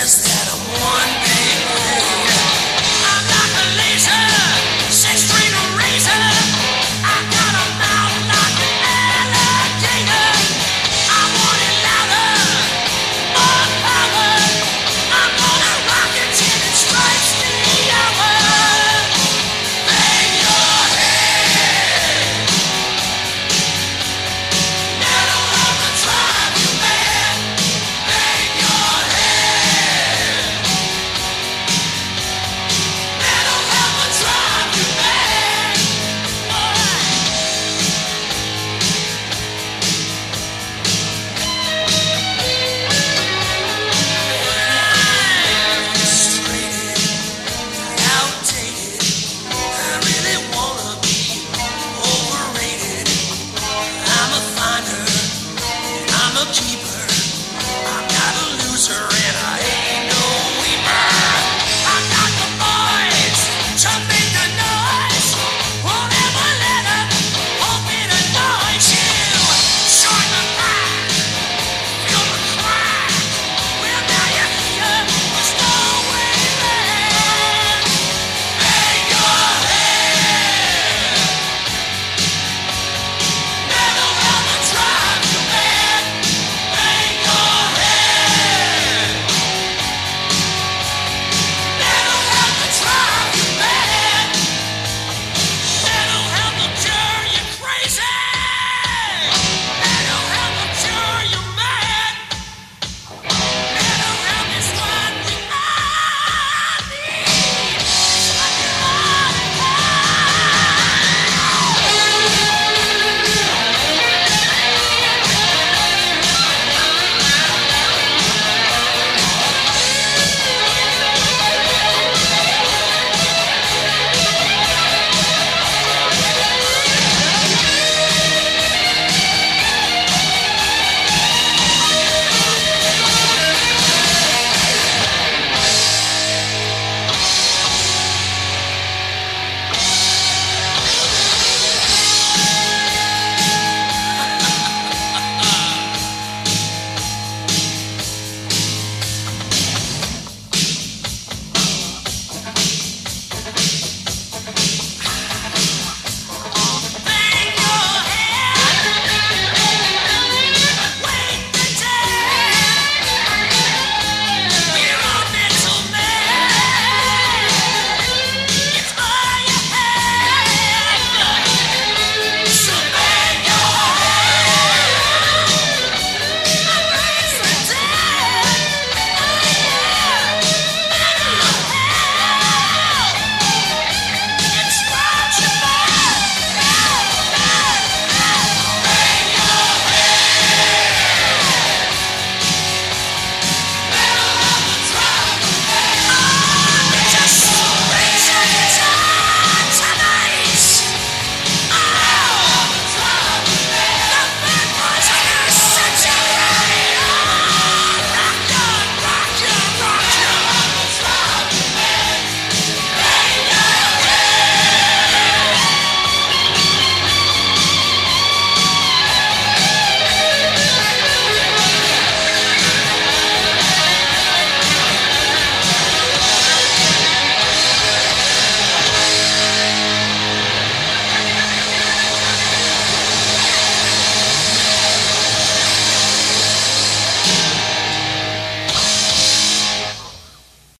says that I'm one the people.